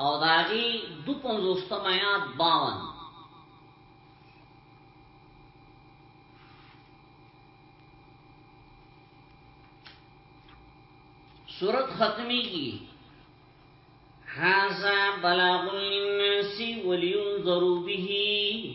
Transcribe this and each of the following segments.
او داغي دو پنزوستم آیات باون سورت ختمی کی حازا بلاغ للناس ولینظرو بهی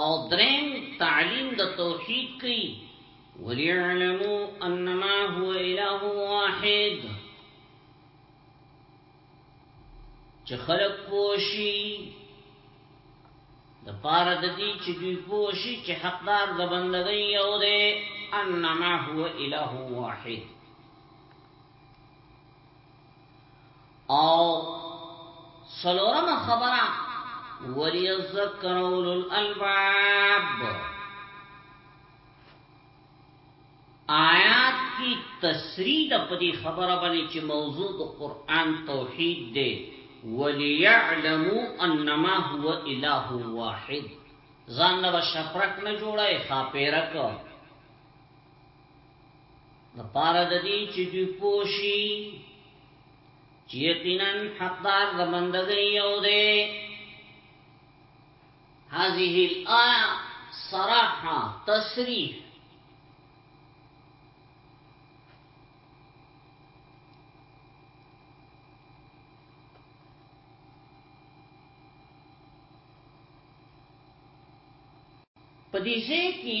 او درین تعلیم د توحید کوي وليعلموا انما هو اله واحد چې خلق پوشي د پاره د دې چې دوی پوشي چې حقدار د بندګۍ یو دی انما هو اله واحد او سلورم خبره ولی الذکر اولو الالباب آیات کی تسرید پدی خبره بنی چې موضوع د قرآن توحید دی ولیعلمو انما هو اله واحد ځان نو شپرک نه جوړای خاپیرک د پاره د دې چې دوی پوشي چې یقینا حقدار د بندګۍ یو دی هذه الآية صراحة تصريح په دې ځای کې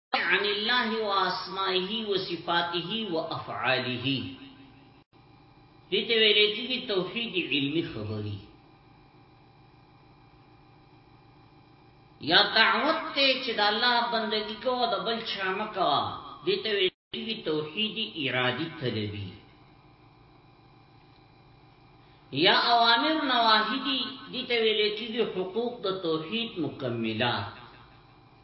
عن الله واسمائه وصفاته وافعاله دیته ویلې کیږي توحید علمی خبری یا دعوت ته چې د الله بندگی کوو د بل چا مکوا دیته ویلې کیږي توحید ارادی طلبی یا اوامر نواهی دي دیته ویلې کیږي حقوق د توحید مکملات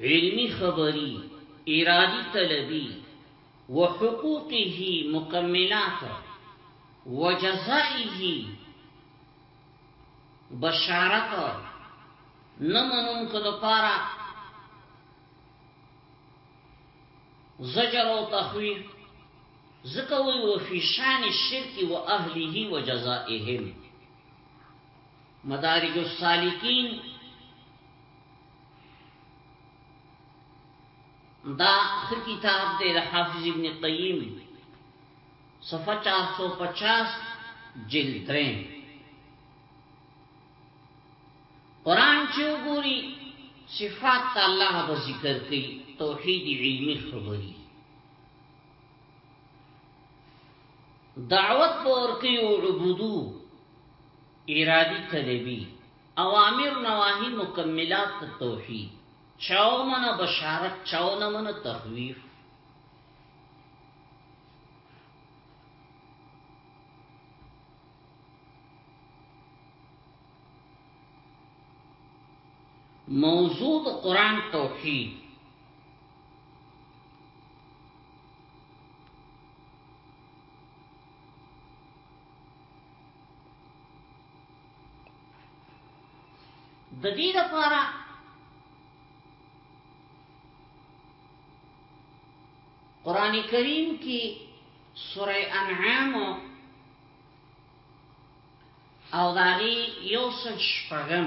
علمي خبري، ارادي طلبي، وحقوقه مکملات وجزائه بشارت نه منونکو لپاره زجر او تخویف ځکه وی وفي شان الشرک واهله وجزائهم مدارج السالکین دا خ کتاب دی د حافظ ابن قیم صفحه 450 جلد 3 قران چې وګوري صفات الله به ذکر کوي توحید علمی خبري دعوت په ورکی او عبودو ارادی طلبی اوامر نواهی مکملات ته توحید چاو من بشارت چاو نه من تخویف موضوع د قران توحید د دې لپاره قران کریم کې سوره انعام او داغي یو سل شپږم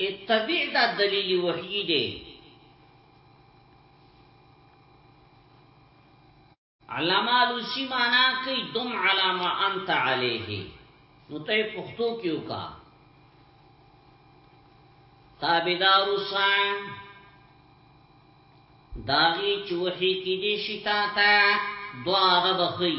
اتبع دا دلیل وحیی دی علامه لوسی معنا کوي دم علامه انت عليه نو ته پښتو کې وکا تابعدار وسان داغي چوحي کې دي شتا تا دعا غبخي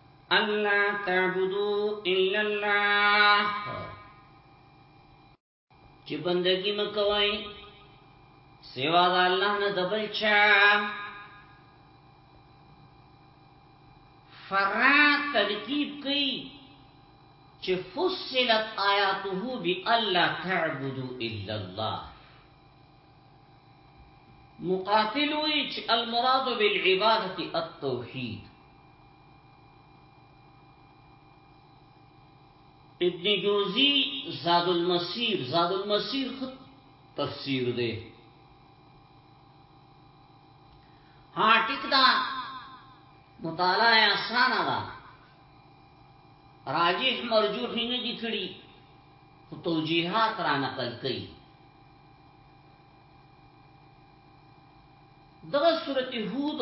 الله تعبدو الا الله چې بندگی مکوئ سوا د الله نه دبل چا فرا ترکیب کوي چې فصلت آیاته بی الله تعبدو الا الله مقاتل وی چې المراد بالعبادت التوحید ابن جوزی زاد المسیر زاد المسیر خود تفسیر دی ها ټیک دا مطالعه آسانه ده راجح مرجوح نه دي کړی خو توجیهات را نقل کړي دغه سورته هود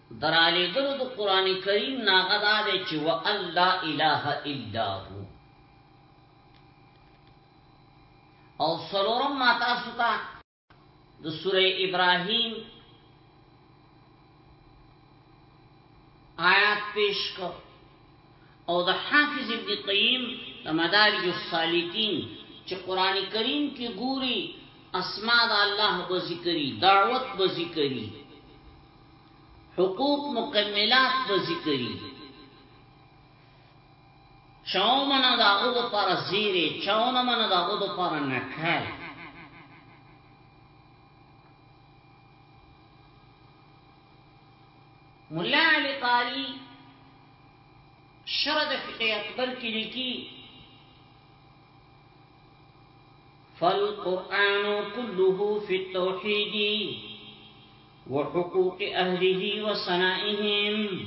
د رالېږلو د قرآن کریم نه هغه دا دی چې وان لا اله الا هو او څلورم ما تاسو ته د سوره ابراهیم آیات پیش کو او د حافظ ابن قیم د مدارج السالکین چې قران کریم کې ګوري اسماء د الله به ذکرې دعوت به ذکرې حقوق مکملات به ذکری چاو منا دا غو دو پارا زیره چاو نمنا دا غو دو پارا نکل ملا علی قاری شرد فقه اکبر کی لکی فالقرآن كله في التوحيد وحقوق أهله وصنائهم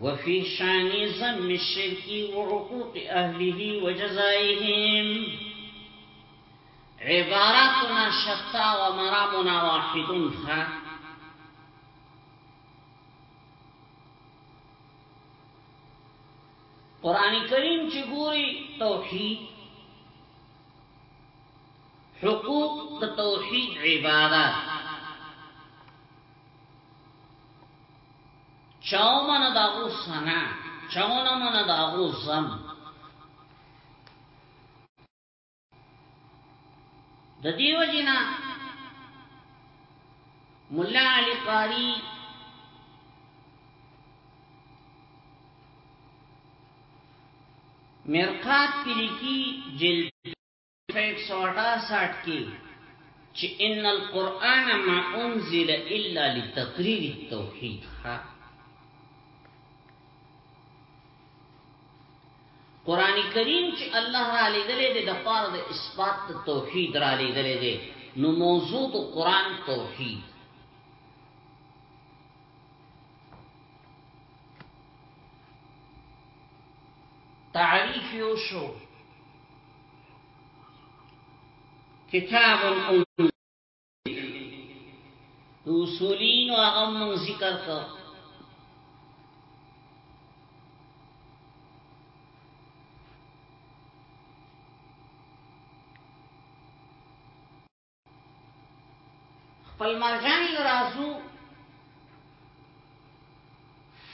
وفي شان ذم الشرك وعقوق أهله وجزائهم عباراتنا شتى ومرامنا واحد خا قران کریم چې ګوري توحید حقوق د توحید عبادت چاو من داغو سنا چاو من داغو زم د دیو جنا مولا علی قاری مرقات کی لکی جلد 168 کی چې ان القرآن ما انزل الا لتقریر التوحید ها قران کریم چې الله را لېږلې دې د پاره د اثبات د توحید را لېږلې دې نو موضوع د قران توحید تعریف یو شو کتاب اصولین او هغه مون ذکر کو خپل مرجان یو رازو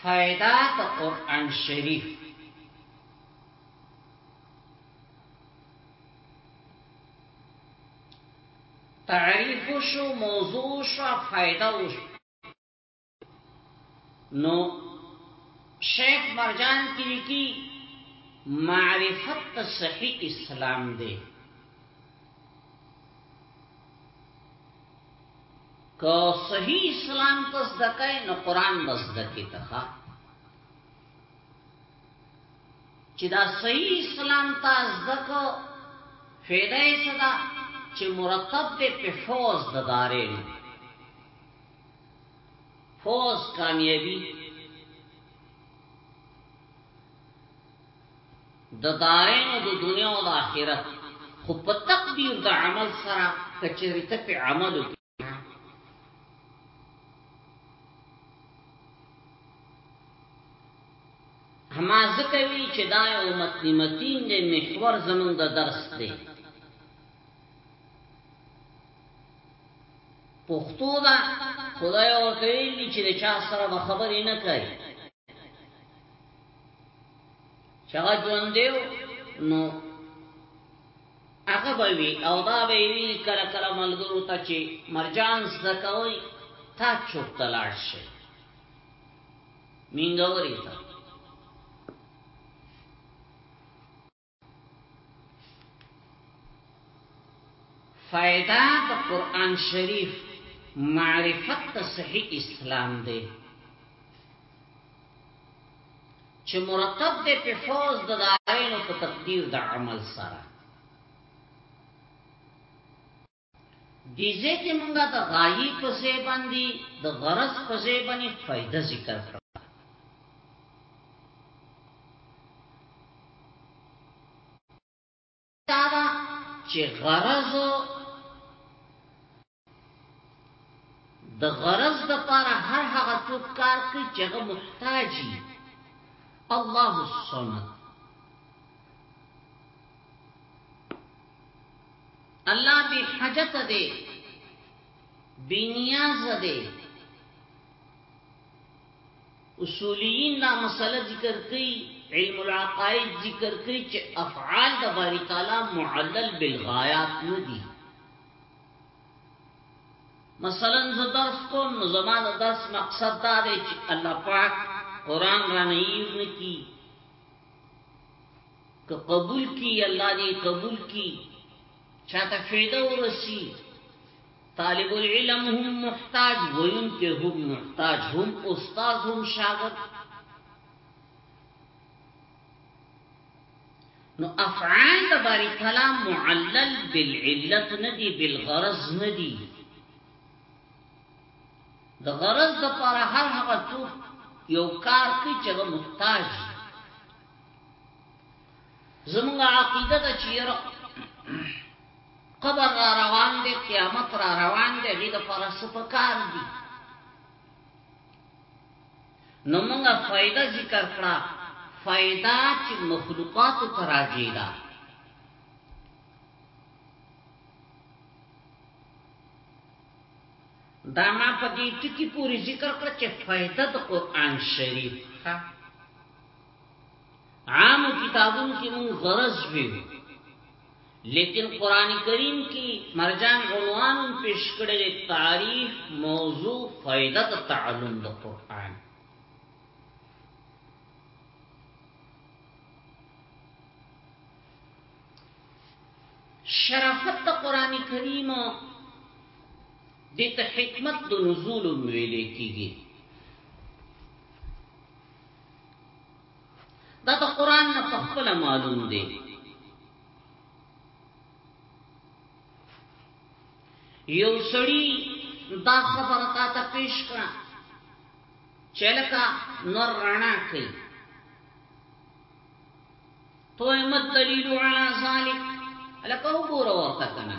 فائدہ د قران شریف تعريف وشو موضوع وشو فائده وشو نو شیخ مرجان کی لکی معرفت صحیح اسلام دے که صحیح اسلام تزدکای نو قرآن بزدکی تخا چې دا صحیح اسلام تا زده کو فیده یې څه ده چې مرتب دې په فوز د دارینو فوز کامیابی د دارینو د دنیا او د آخرت خو په تقدیر د عمل سره کچریته په عملو ما ځکه وی چې دا یو متن متین دی محور زمونږ د درس دی پښتو دا خدای ورته ویلي چې چا سره به خبرې نه کوي چغه ژوند دیو نو هغه به وی او دا به وی کله کله ملګرو ته چې مرجان زکوي تا چوک تلاړ شي مینګوري ته فائده د قرآن شریف معرفت د صحیح اسلام دی چې مرتب دی په فوز د دارینو په تقدیر د عمل سره دیزه کې مونږه د غایی په ځای باندې د غرض په ځای باندې فائدہ ذکر کړ دا چې غرض د غرض د پاره هر هغه څوک کار کوي چې هغه محتاجي الله الصمد الله بی حاجت دی بی نیاز دی اصولیین دا مسله ذکر کئی علم العقائد ذکر کئی چه افعال دا باری تعالی معلل بالغایات ندی مثلا زه درس کوم نو زما د درس مقصد دا دی چې الله پاک قران را نه ير نکی که قبول کی الله دی قبول کی چاته فیده ورسی طالب العلم هم محتاج وین که هم محتاج هم استاذ هم شاگر نو افعال د باری کلام معلل بالعلت ندی بالغرض ندی د غرض د پر هر هغه څوک یو کار کوي چې محتاج زمونږ عقیده ده چې یره قبر را روان دی قیامت را روان دی غي د فرص په کار دی نو موږ فائدہ ذکر کړه فائدہ چې مخلوقات تراجی ده دا ما په دې ټکی پوری ذکر کړ چې فائدہ د قران شریف ها عام کتابونو کې مونږ غرض ویو لیکن قران کریم کې مرجان عنوان پیش کړی دی تعریف موضوع فائدہ د تعلم د قران شرافت د قران کریم د حکمت د نزول ویلې کیږي دا د قران نه په خپل معلوم دی یو سړی دا خبره تا ته پیش کړه چې لکه نور رڼا کوي تو امت دلیل علی ذلک لکه وګوره ورته کنه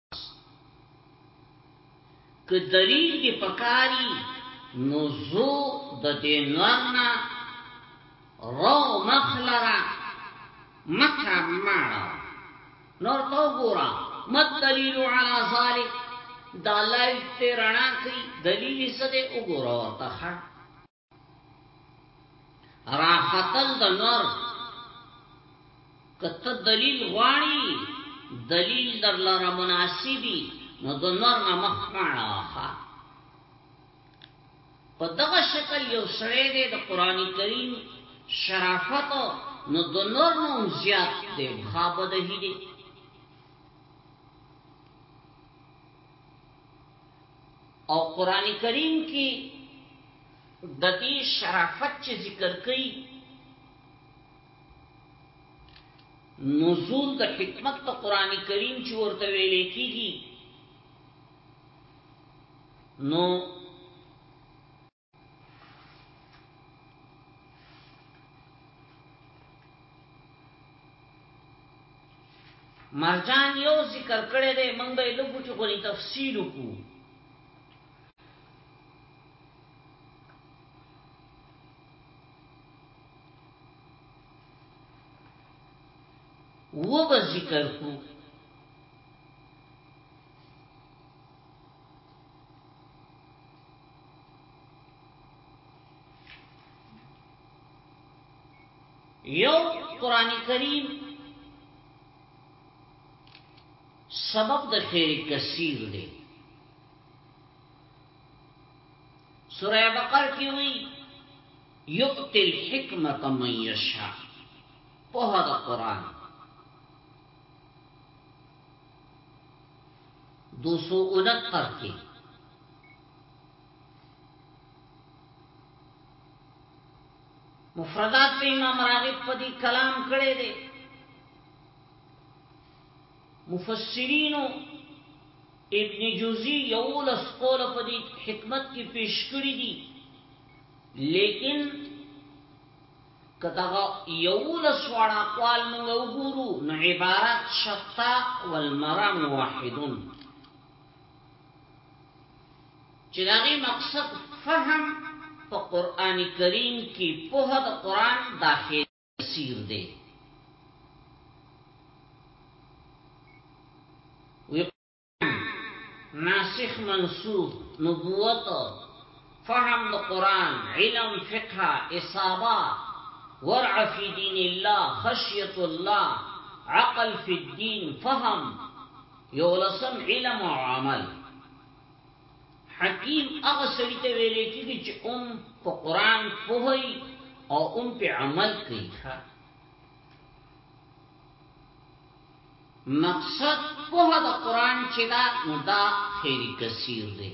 که دلیل دی پکاری نو زو د دې نورنا رو مخلرا مکه مارا نور تو ګورا مت دلیل علی ذلک دا لایت ته رڼا کوي دلیل څه دی وګوره ورته راختل د نور کته دلیل غواړي دلیل در لره مناسبي نو د نور نه مخ راخه په دغه شکل یو سړی دی د قران کریم شرافت نو د نور نو زیات دی خابه ده دی او قران کریم کې د دې شرافت چې ذکر کړي نزول د حکمت په قران کریم چې ورته ویل کېږي نو مرجان یو ذکر کړی دی موږ به لګو چې غوړي تفصیل وکړو و به ذکر کو یو قران کریم سبب د خیر کثیر دی سوره بقره کې وی یؤتی الحکمت من یشاء په هدا قران دو سو انتر کی مفردات په امام راغب په دې کلام کړي دي مفسرینو ابن جوزی یو لس قول په دې حکمت کې پیش کړی دي لیکن کداغه یو لس وړا قوال موږ وګورو نو عبارت شتا والمرام واحدون چې داغي مقصد فهم په قران کریم کې په د قران داخل تفسیر دی وی ناسخ منسوخ نبوت فهم د قران علم فقه اصابه ورع فی دین الله خشیت الله عقل فی الدین فهم یولسم علم او عمل حکیم هغه سړی ته ویل کیږي چې اوم په قران پوهی او اوم په عمل کوي ښه مقصد په د قران چې دا نو دا خیر کثیر دی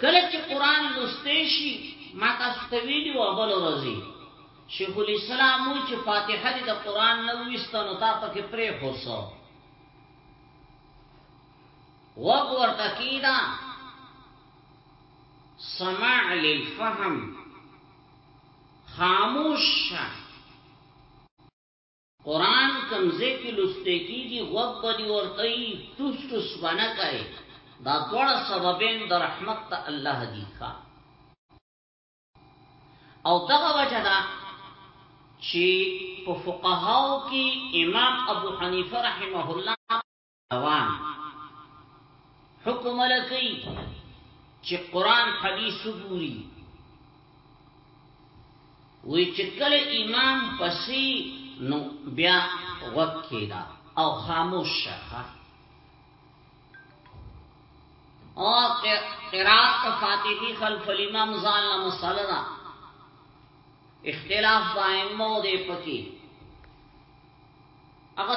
کله چې قران لوستې شي ما تاسو ته ویلي و بل ورځي شیخ الاسلام و چې فاتحه دې د قران نه وستنو تا پکې پرې خوسو وګ ورته کیدا سماع للفهم خاموش قرآن کم ځای کې لوستی کېږي غوږ به دې ورته وي ټوس ټوس به نه کوې دا دواړه سببین د رحمت د الله دي ښه او دغه وجه ده چې په فقهاو کې امام ابو حنیفه رحمه الله عوام حکم لکی چې قران حدیث ګوري وی چې کله امام پسې نو بیا غوږ کېدا او خاموش شخه او قرات فاتحی خلف الامام ځان له مسله دا اختلاف دائمو دې پکې هغه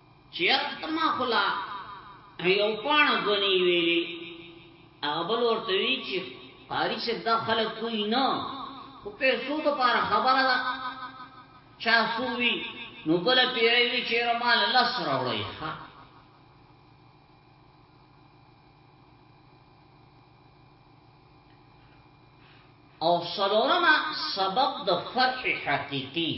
چې یاره ته ما خو لا یو پاڼه دوه نی ویلې هغه بل ورته وی چې قاری صاحب دا خلک کوی نه خو پیسو د پاره خبره ده چا سووی نو بل پیری وی چې یاره مال لس راوړی ښه او سلورما سبب د فرح حقیقی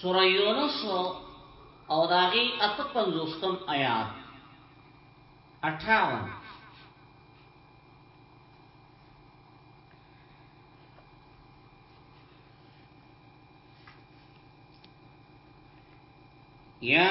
سوره یونس او داغي ات پنځوستم آیات 58 یا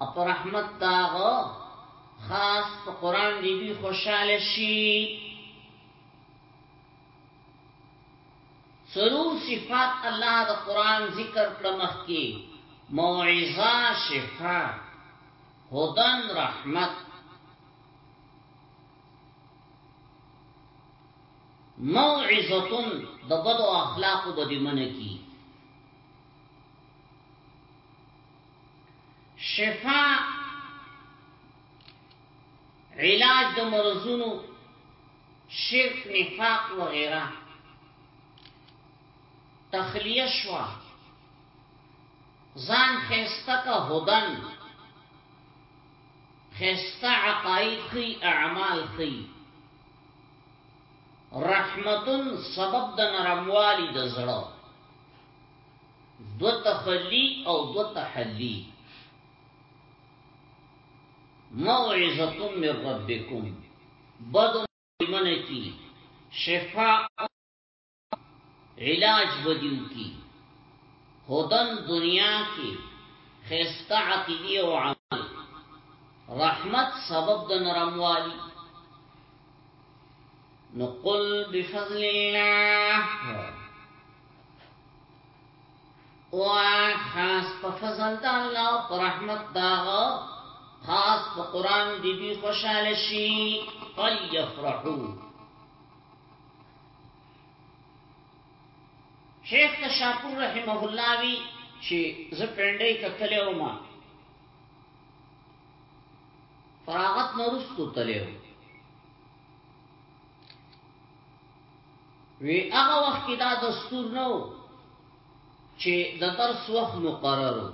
او په رحمت د هغه خاص په قرآن دی دوی خوشحاله شي سرور صفات الله د قرآن ذکر کړمخ کی موعظه شفا هدن رحمت موعظتن د بدو اخلاقو بدی منکی شفا علاج د مرزونو شرک نفاق وغیره تخلیه شوا ځان خسته کا هدن خسته عقاید خی اعمال خی رحمتن سبب د نرموالی د زړه دو تخلی او دو تحلی موعظتم من ربکم بدن ایمن کی شفاء علاج بدیو کی هدن دنیا کی خیستا عقیدی او عمل رحمت سبب د نرموالی نقل بفضل الله وای خاص په فضل د الله او پر رحمت داغه خاص په قران دی دوی خوشاله شي فليفرحو شیخ تشاپور رحمه الله وی چې زه پندې کتلې او ما فراغت نورستو تلې وی هغه وخت کې دا دستور نه و چې د درس وخت مقرر و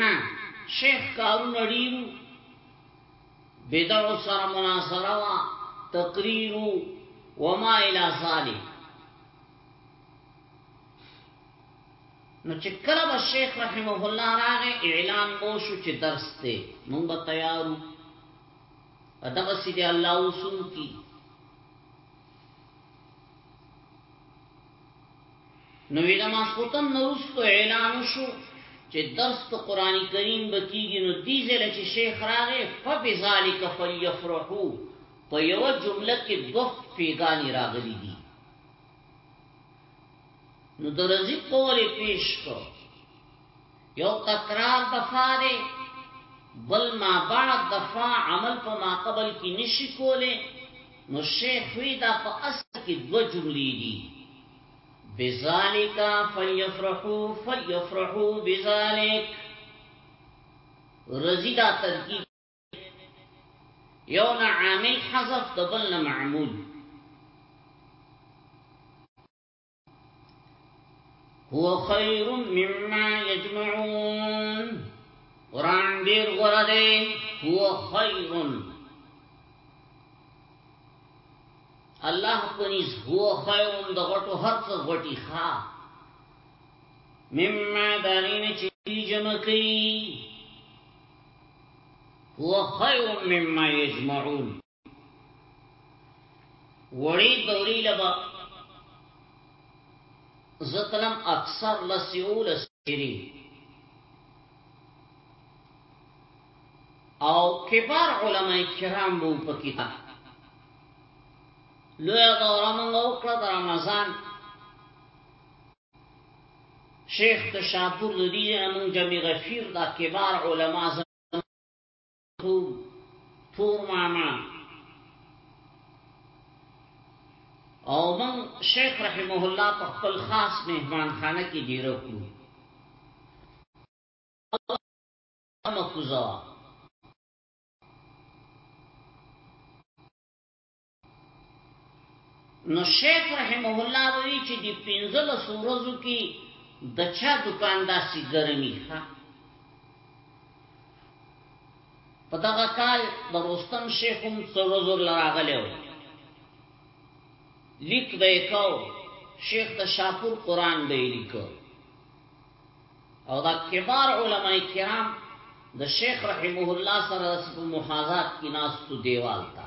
نه شیخ کارونه ډیرو بدعو سره مناظره وا تقریر و ما الی ذلک نو چې کله به شیخ رحمه الله راغی اعلان بو شو چې درس ته مونږ به تیارو دغه سي دی الله وسوم کی نو ویله ما سوتن نورستو اعلان شو چې درس ته قران کریم بکیږي نو دی زله چې شیخ راغې فبذالک فلیفرحو په یو جمله کې دوه پیغانی راغلي دي نو د رضی قول پیش کو یو تکرار دفاع دی بل ما بعد دفاع عمل په ما قبل کې نشي کوله نو شیخ وی دا په اصل کې دو جملې دي بذالک فلیفرحو فلیفرحو بذالک رضی دا ترکیب یو نه عامل حذف د بل نه معمول هو خیر مما یجمعون قران ډیر غره دی هو خیر الله پنيز هو خیر د غټو هر څه غټي ښا مما دارین چې جمع کوي هو خير مما يجمعون وړي دوري لبا زتلم اکثر لسیول سری او کبار علماء کرام بو پکیتا لویا دورا منگو کرد رمضان شیخ د شاپور د دې امون جمع غفیر دا کبار علما زمو پور ماما او من شیخ رحمه الله په خپل خاص مهمان خانه کې ډیرو کو مخوزا نو شیخ رحمه الله وی چې دی پنځل سورزو کې د چا دکان داسې ګرمي ها په دغه کال د رستم شیخ هم سورزو لراغلی و لیک به کو شیخ د شاپور قران به لیکو او دا کبار علماء کرام د شیخ رحمه الله سره په محاذات کې ناس تو دیوال تا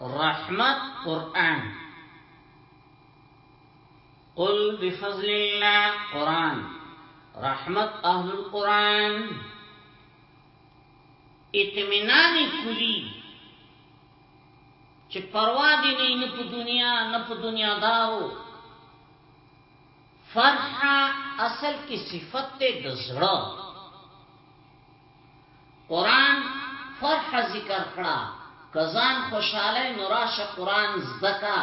رحمت قرآن قل بفضل الله قرآن رحمت اهل القرآن اتمنان کلی چې پروا دي نه نه په دنیا نه په دنیا دارو فرحه اصل کې صفت ده د زړه قران فرح ذکر کړه که ځان خوشاله نو راشه قران زده کا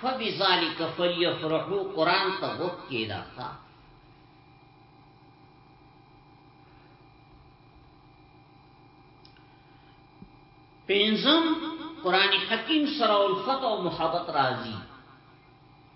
فبذلک فلیفرحوا قران ته غوږ کیدا ښا پنځم قران حکیم سره الفت او محبت راځي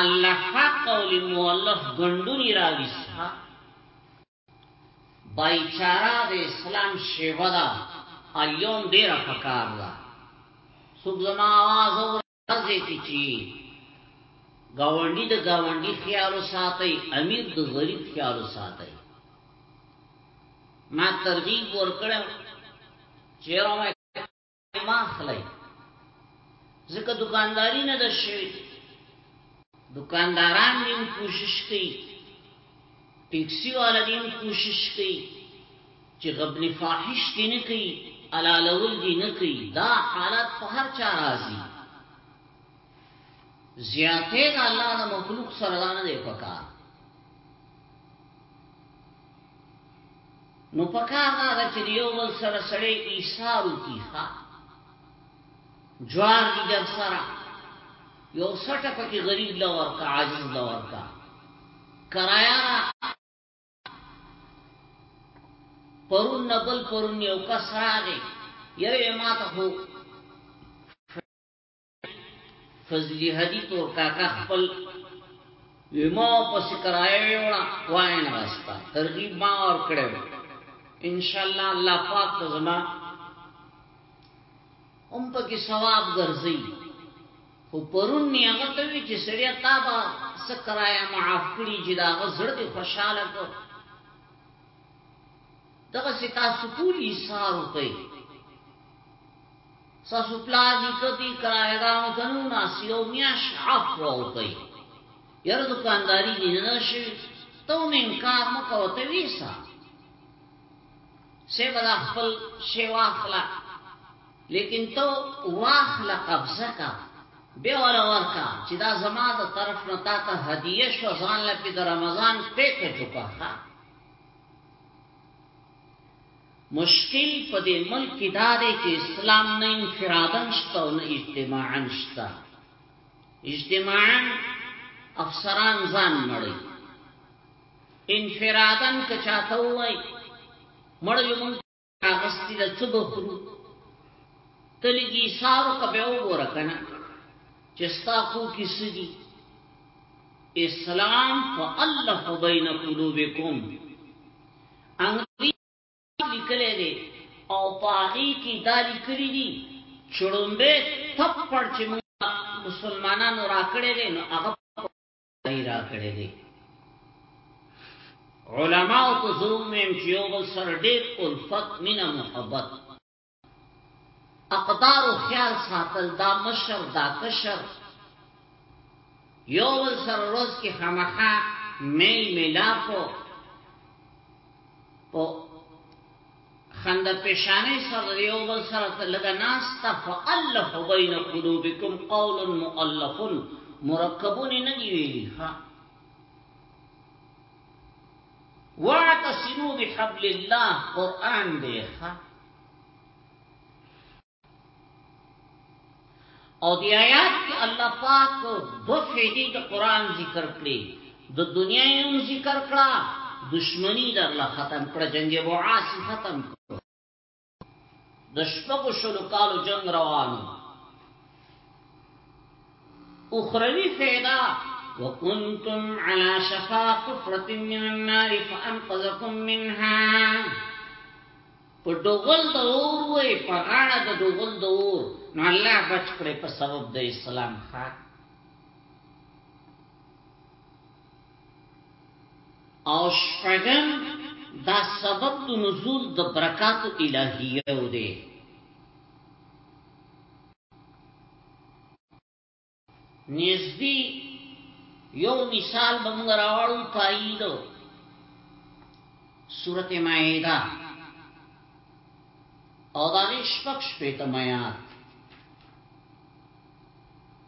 الله حق او لمؤلف ګندونی راويستا بایچارا د اسلام شیوه دا ایوم ډیره پکار دا سوک زما آواز او رازی تی چی گاونډي د گاونډي خیالو ساتي امیر د غریب خیالو ساتي ما ترغیب ورکړم چیرې ما خلای ځکه دکانداری نه د شوی دکانداران دې کوشش کوي ټیکسی والا دې کوشش کوي چې غبن فاحش دې نه کوي علالول دې نه کوي دا حالت په هر چا راځي زیاته د الله د مخلوق سره نه دی پکار نو پکار دا ده چې یو بل سره سړی ایثار وکړي ښا جوار دي در سره یو سټه پکې غریب لور کا عاجز لور کا کرایا را پرون نبل پرون یو کس راغی یره ما ته خو فضلی حدی تور کاکا خپل وی ما پس کرایه ویوړه وای نه واستا ترغیب ما ور کړو ان شاء الله الله پاک ته زما هم پکې ثواب ګرځي خو پرون می هغه ته وی چې سړیا تا به سکرایا معاف کړی چې دا غزړ دی خوشاله کو دغه ستا سټول ایثار وکي ستاسو پلار نیکه دې کرایه دارانو ته نه ناست یو میاشت عفوه وکړئ یاره دکانداري دې نه ده شوې ته هم انکار مه کوه ته ویسه صاحب دا خپل شی واخله لیکن ته واخله قبضه کا به ولا ورکا چې دا زما د طرف نه تا ته هدیه شو ځان لپاره د رمضان پیکج وکړه مشکل په دې ملک کې دا دی چې اسلام نه انفراداً شته او نه اجتماعاً شته. اجتماعاً افسران ځان مړی. انفراداً که چاته وای مړی مونږ راغستی د څه بخرو ته لګي سارو که به وګوره کنه چې ستا کو کې سدي اسلام فالف بین قلوبکم انګریزي کتاب لیکلی دی او په هغې کې دا لیکلي دي چې ړومبی تپړ چې موږ مسلمانانو راکړی دی نو هغه پای راکړی دی علماو ته زه ووایم چې یو بل سره ډېر الفت مینه محبت اقدارو خیال ساتل دا مشر دا کشر یو بل سره روز کی خامخا میل میلاپو په خند پیشانه سره یو بل سره ته لګا ناستا فالف بین قلوبکم قول مؤلف مرکبون نه دی ویلی ها واعتصموا بحبل الله قران دی ښا او دی آیات کې الله پاک دو فیدی د قران ذکر کړی د دنیا یوم ذکر کړه دشمنی در لا ختم کړه جنگ معاصی ختم کړه د شپږو شلو کالو جنگ روانو اخروی فیدا وکنتم علا شفا قفرت من النار فانقذکم منها په ډوغل د اور وې په غاړه د ډوغل د اور نو الله بچ کړې په سبب د اسلام خاک او شپږم دا سبب د نزول د برکات الهیه دی نږدې یو مثال به موږ راوړو تایید سورته مائده او دا شپږ شپې ته میات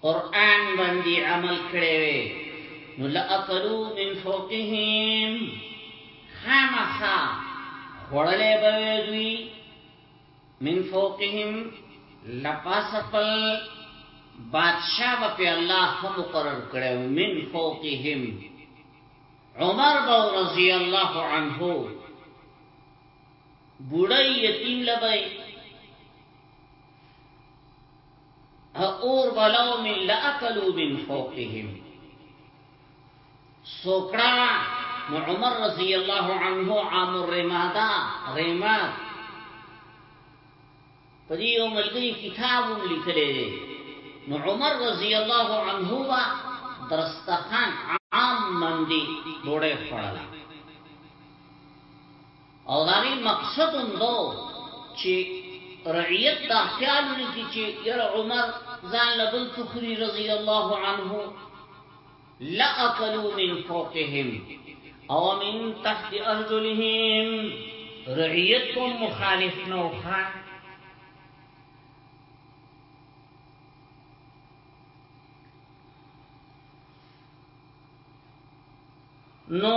قرآن باندی عمل کړی وی نو لأکلو من فوقهم خامخا خوړلې به دوی من فوقهم لپاس خپل بادشاہ په الله هم مقرر کړو من فوقهم عمر بو رضی الله عنه بوډای یتیم لبای اور بلو من لاکلو من فوقهم سوکړه نو عمر رضی الله عنه عام الرمادا رماد په دې یو ملګری کتاب هم لیکلی دی نو عمر رضی الله عنه وا درستخان عام مندي ډوړې خړله او د هغې مقصد هم دا و چې رعیت دا خیال ونه کړي چې یاره عمر ځان له بل څه خوري رضی الله عنه لاکلوا من فوقهم او من تحت ارجلهم رعیت کوم مخالف نو خان نو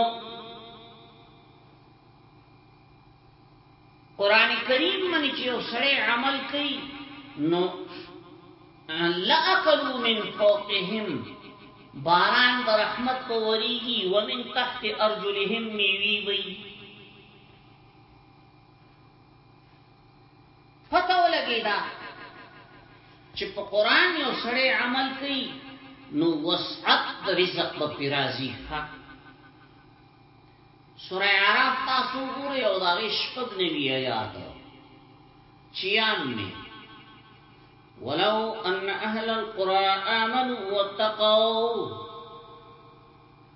قران کریم منی چې یو سړی عمل کوي نو لاکلوا من فوقهم باران د رحمت په وریږي ومن تحت ارجلهم میوي وي پته ولګیده چې په قرآن یو سړی عمل کوي نو وسعت د رزق به پی راځي ښه سوره اعراف تاسو وګورئ او دا غي شپږ نوي آیات 96 ولو ان اهل القرى امنوا واتقوا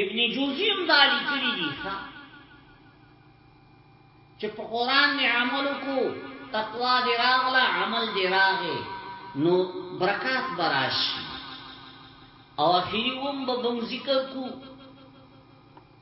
ابن جوزی هم دا لیکلی دی ښا چې په قران می عمل کو تقوا دی راغله عمل دی راغې نو برکات براشي او اخیری وم به ذکر کو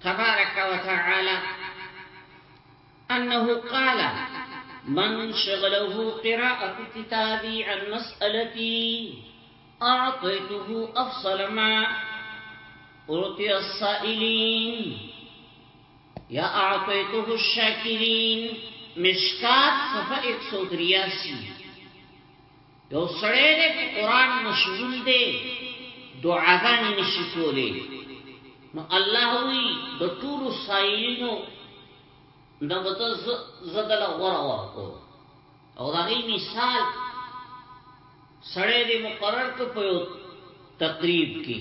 تبارك وتعالى أنه قال من شغله قراءة كتابي عن مسألتي أعطيته أفصل ما أعطي السائلين یا اعطیته الشاکرین مشکات صفحه 183 یو سړی دی په قران مشغول دی دعاګانې نشي کولی نو الله وی د ټولو سایلینو نه به ته زه دله غوره ورکوم او د هغې مثال سړی دی مقرر که په یو تقریب کې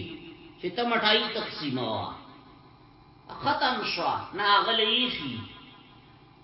چې ته مټایي تقسیموه ختم شو نه هغه له ایښي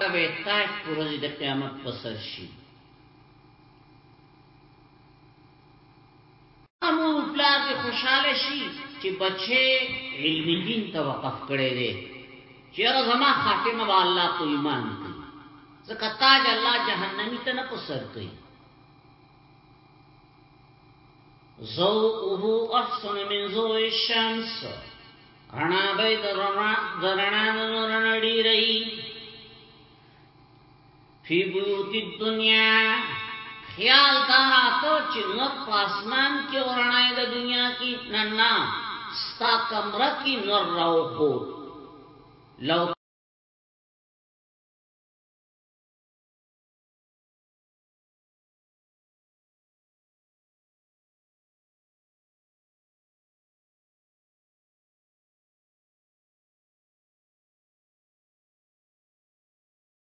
دا به تاج په ورځ د قیامت په سر شي. مور او پلار دې خوشاله شي چې بچي علم دین ته وقف کړي دي چې یاره زما خاتمه به الله په ایمان کوي ځکه تاج الله جهنمی ته نه پسر کوي زوءه احسن من زوء الشمس رنا به درنا درنا درنا ډیری فی بیوت الدنیا خیال دا راتو چې نور پاسمان کې ورنای د دنیا کې نه نه ستا کمره کې نور راو خو لو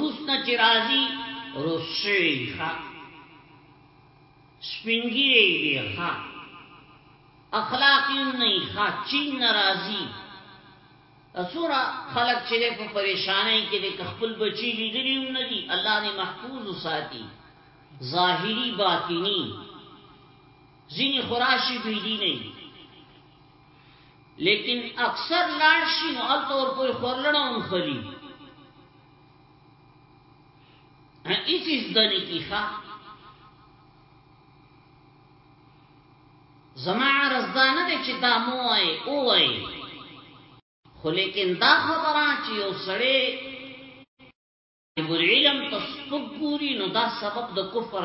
روس نه چې راځي روس شوی ښه سپینګیری دی ښه اخلاقی نه ښه چین ناراضي اسوره خلک چې په پریشانای کې د خپل بچی لیدلی هم نه دي الله دې محفوظ وساتي ظاهری باطینی ځینې خراشي بيدی نه لیکن اکثر لاړ شي نو الته ور پوری خورلنه هم خلی هیڅ زده نه کیخه زما عرض دا نه دی چې دا مو وای او وای خو لیکن دا خبره چې یو سړی علم تسبق ګوري نو دا سبب د کفر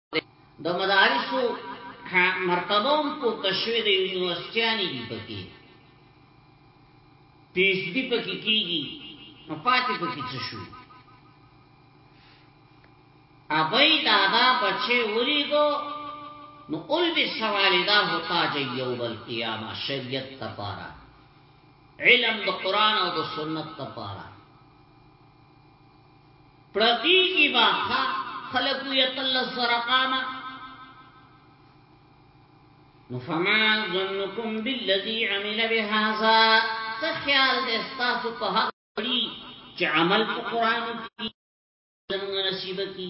د مدارسو مرتبه هم په تشویق یونیورسټیانی دی پکې پیش دی پکې کیږي نو پاتې پکې څه شو ابای دادا بچه ولیدو نو اول بی سوالدا ہوتا جی یوم القیامه شریعت تپارا علم د قرآن او د سنت تپارا پرتیږي با خا خلق وی اتلس زره قامه نو فما ظنکم بالذی عمل بهذا څه خیال دې تاسو په هغه لري چې عمل په قران کې څنګه نصیب کی